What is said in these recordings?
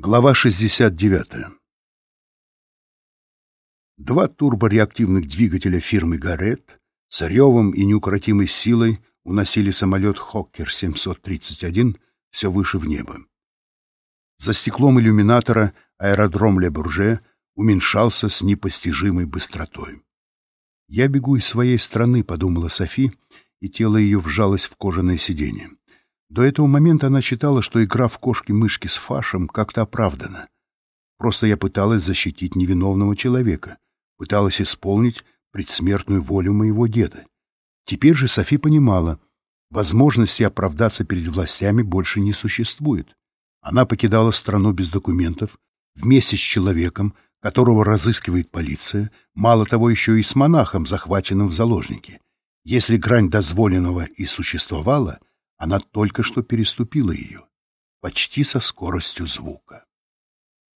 Глава 69. Два турбореактивных двигателя фирмы «Гарет» с ревом и неукротимой силой уносили самолет «Хоккер-731» все выше в небо. За стеклом иллюминатора аэродром Ле-Бурже уменьшался с непостижимой быстротой. «Я бегу из своей страны», — подумала Софи, и тело ее вжалось в кожаное сиденье. До этого момента она считала, что игра в кошки-мышки с Фашем как-то оправдана. Просто я пыталась защитить невиновного человека, пыталась исполнить предсмертную волю моего деда. Теперь же Софи понимала, возможности оправдаться перед властями больше не существует. Она покидала страну без документов, вместе с человеком, которого разыскивает полиция, мало того еще и с монахом, захваченным в заложники. Если грань дозволенного и существовала — она только что переступила ее, почти со скоростью звука.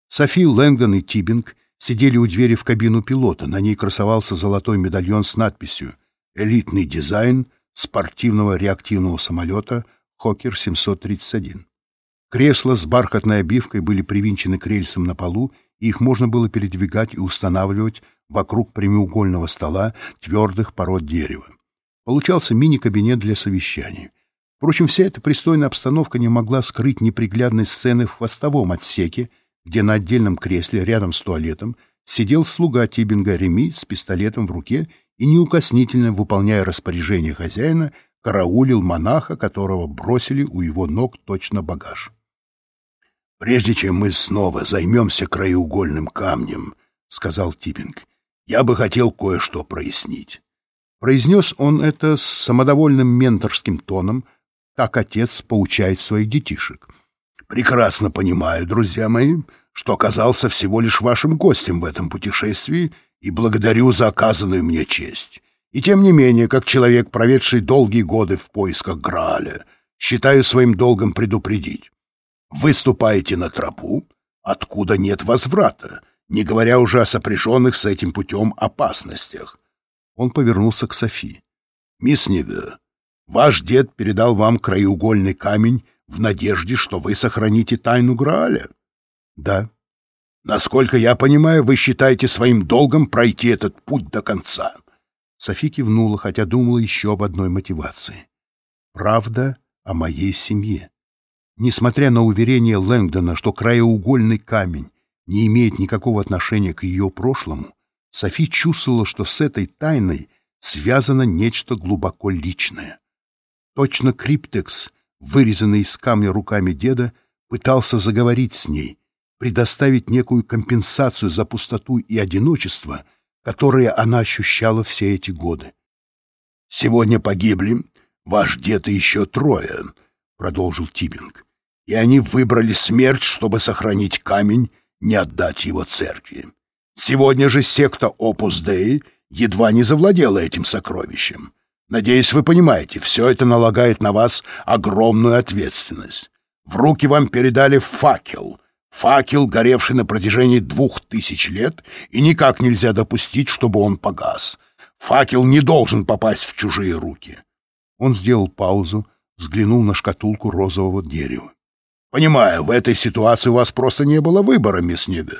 Софи, Лэнгдон и Тибинг сидели у двери в кабину пилота. На ней красовался золотой медальон с надписью «Элитный дизайн спортивного реактивного самолета Хокер-731». Кресла с бархатной обивкой были привинчены к рельсам на полу, и их можно было передвигать и устанавливать вокруг прямоугольного стола твердых пород дерева. Получался мини-кабинет для совещаний — Впрочем, вся эта пристойная обстановка не могла скрыть неприглядной сцены в хвостовом отсеке, где на отдельном кресле рядом с туалетом сидел слуга Тибинга Реми с пистолетом в руке и, неукоснительно выполняя распоряжение хозяина, караулил монаха, которого бросили у его ног точно багаж. «Прежде чем мы снова займемся краеугольным камнем», — сказал Тибинг, — «я бы хотел кое-что прояснить». Произнес он это с самодовольным менторским тоном — как отец поучает своих детишек. «Прекрасно понимаю, друзья мои, что оказался всего лишь вашим гостем в этом путешествии и благодарю за оказанную мне честь. И тем не менее, как человек, проведший долгие годы в поисках Грааля, считаю своим долгом предупредить. Выступаете на тропу, откуда нет возврата, не говоря уже о сопряженных с этим путем опасностях». Он повернулся к Софи. «Мисс Ниве, Ваш дед передал вам краеугольный камень в надежде, что вы сохраните тайну Грааля? Да. Насколько я понимаю, вы считаете своим долгом пройти этот путь до конца. Софи кивнула, хотя думала еще об одной мотивации. Правда о моей семье. Несмотря на уверение Лэнгдона, что краеугольный камень не имеет никакого отношения к ее прошлому, Софи чувствовала, что с этой тайной связано нечто глубоко личное. Точно криптекс, вырезанный из камня руками деда, пытался заговорить с ней, предоставить некую компенсацию за пустоту и одиночество, которые она ощущала все эти годы. «Сегодня погибли ваш дед и еще трое», — продолжил Тибинг, «и они выбрали смерть, чтобы сохранить камень, не отдать его церкви. Сегодня же секта Опус Dei едва не завладела этим сокровищем. Надеюсь, вы понимаете, все это налагает на вас огромную ответственность. В руки вам передали факел. Факел, горевший на протяжении двух тысяч лет, и никак нельзя допустить, чтобы он погас. Факел не должен попасть в чужие руки. Он сделал паузу, взглянул на шкатулку розового дерева. «Понимаю, в этой ситуации у вас просто не было выбора, мисс Небе.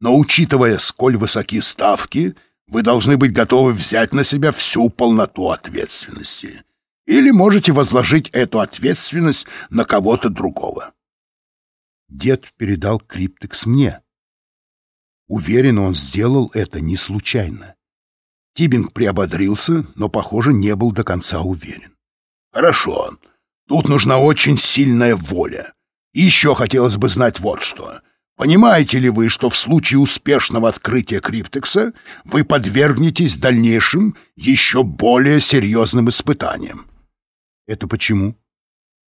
Но учитывая, сколь высоки ставки, вы должны быть готовы взять на себя всю полноту ответственности. Или можете возложить эту ответственность на кого-то другого. Дед передал криптекс мне. Уверен, он сделал это не случайно. Тибинг приободрился, но, похоже, не был до конца уверен. «Хорошо. Тут нужна очень сильная воля. И еще хотелось бы знать вот что. Понимаете ли вы, что в случае успешного открытия криптекса вы подвергнетесь дальнейшим, еще более серьезным испытаниям? Это почему?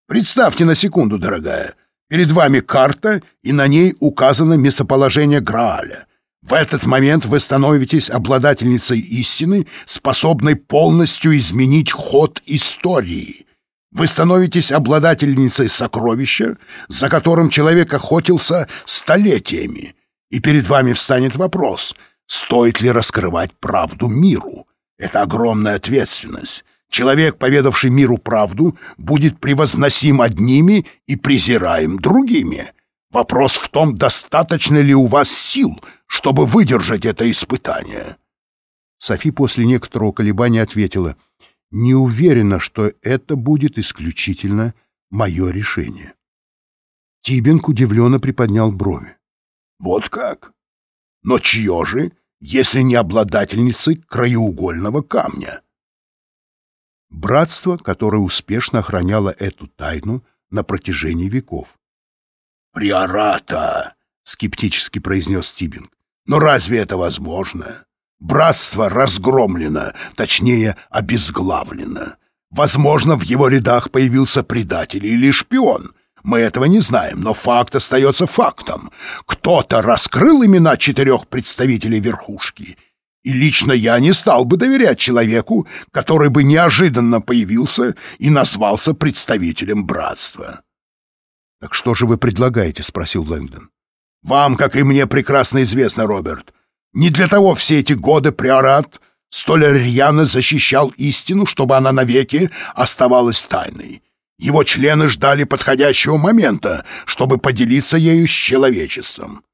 Представьте на секунду, дорогая. Перед вами карта, и на ней указано местоположение Грааля. В этот момент вы становитесь обладательницей истины, способной полностью изменить ход истории. Вы становитесь обладательницей сокровища, за которым человек охотился столетиями, и перед вами встанет вопрос, стоит ли раскрывать правду миру. Это огромная ответственность. Человек, поведавший миру правду, будет превозносим одними и презираем другими. Вопрос в том, достаточно ли у вас сил, чтобы выдержать это испытание. Софи после некоторого колебания ответила, «Не уверена, что это будет исключительно мое решение». Тибинг удивленно приподнял брови. «Вот как? Но чье же, если не обладательницы краеугольного камня?» Братство, которое успешно охраняло эту тайну на протяжении веков. «Приората!» — скептически произнес Тибинг. «Но разве это возможно? Братство разгромлено, точнее, обезглавлено. Возможно, в его рядах появился предатель или шпион. Мы этого не знаем, но факт остается фактом. Кто-то раскрыл имена четырех представителей верхушки. И лично я не стал бы доверять человеку, который бы неожиданно появился и назвался представителем братства. «Так что же вы предлагаете?» — спросил Лэнгдон. «Вам, как и мне, прекрасно известно, Роберт. Не для того все эти годы приорат столь рьяно защищал истину, чтобы она навеки оставалась тайной. Его члены ждали подходящего момента, чтобы поделиться ею с человечеством».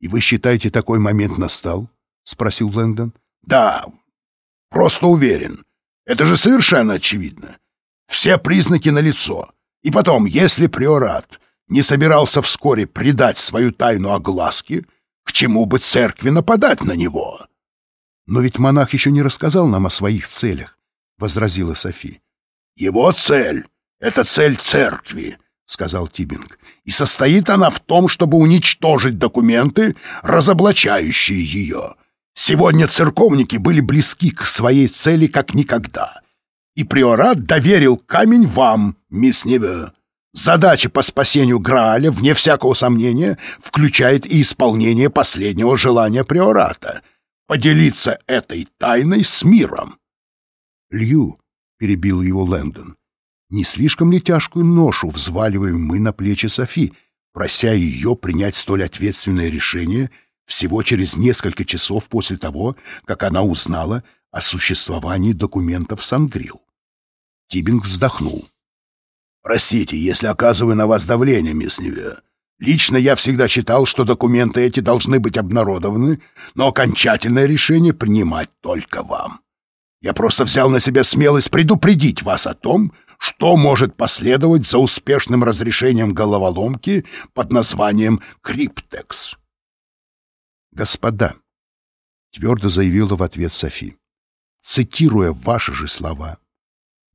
«И вы считаете, такой момент настал?» — спросил Лэнгдон. «Да, просто уверен. Это же совершенно очевидно. Все признаки налицо. И потом, если приорат не собирался вскоре предать свою тайну огласке, к чему бы церкви нападать на него? «Но ведь монах еще не рассказал нам о своих целях», — возразила Софи. «Его цель — это цель церкви», — сказал Тибинг. «И состоит она в том, чтобы уничтожить документы, разоблачающие ее. Сегодня церковники были близки к своей цели как никогда и приорат доверил камень вам, мисс Неве. Задача по спасению Грааля, вне всякого сомнения, включает и исполнение последнего желания приората — поделиться этой тайной с миром. «Лью», — перебил его Лэндон, — «не слишком ли тяжкую ношу взваливаем мы на плечи Софи, прося ее принять столь ответственное решение всего через несколько часов после того, как она узнала о существовании документов Сангрил?» Тибинг вздохнул. «Простите, если оказываю на вас давление, мисс Неве. Лично я всегда считал, что документы эти должны быть обнародованы, но окончательное решение принимать только вам. Я просто взял на себя смелость предупредить вас о том, что может последовать за успешным разрешением головоломки под названием «Криптекс». «Господа», — твердо заявила в ответ Софи, цитируя ваши же слова,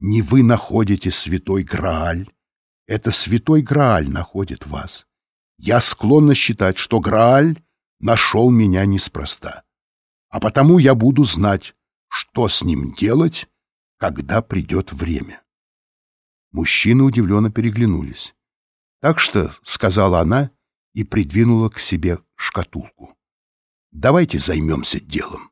не вы находите святой Грааль, это святой Грааль находит вас. Я склонна считать, что Грааль нашел меня неспроста. А потому я буду знать, что с ним делать, когда придет время. Мужчины удивленно переглянулись. Так что, — сказала она и придвинула к себе шкатулку, — давайте займемся делом.